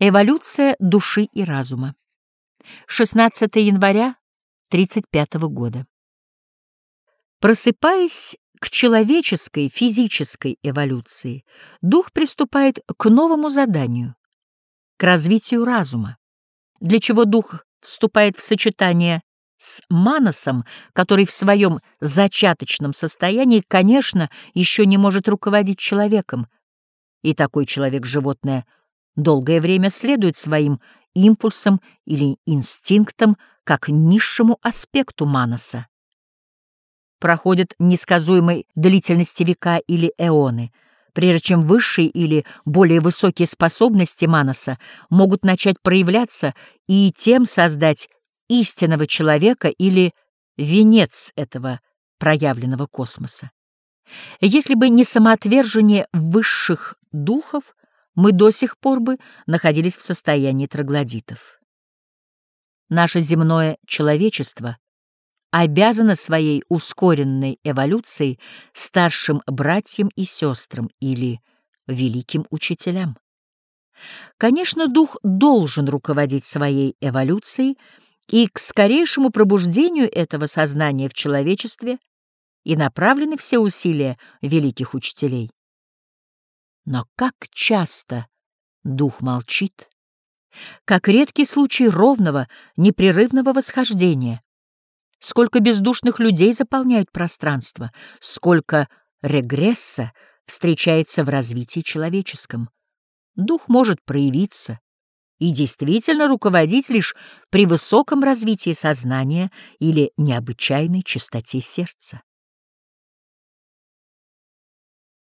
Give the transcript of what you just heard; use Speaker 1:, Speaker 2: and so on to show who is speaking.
Speaker 1: Эволюция души и разума. 16 января 35 года. Просыпаясь к человеческой физической эволюции, дух приступает к новому заданию, к развитию разума, для чего дух вступает в сочетание с манасом, который в своем зачаточном состоянии, конечно, еще не может руководить человеком, и такой человек-животное долгое время следует своим импульсам или инстинктам как низшему аспекту манаса. Проходят несказуемой длительности века или эоны, прежде чем высшие или более высокие способности манаса могут начать проявляться и тем создать истинного человека или венец этого проявленного космоса. Если бы не самоотвержение высших духов, мы до сих пор бы находились в состоянии троглодитов. Наше земное человечество обязано своей ускоренной эволюцией старшим братьям и сестрам или великим учителям. Конечно, дух должен руководить своей эволюцией, и к скорейшему пробуждению этого сознания в человечестве и направлены все усилия великих учителей. Но как часто дух молчит, как редкий случай ровного, непрерывного восхождения, сколько бездушных людей заполняют пространство, сколько регресса встречается в развитии человеческом. Дух может проявиться, и действительно руководить лишь при высоком развитии сознания или необычайной чистоте сердца.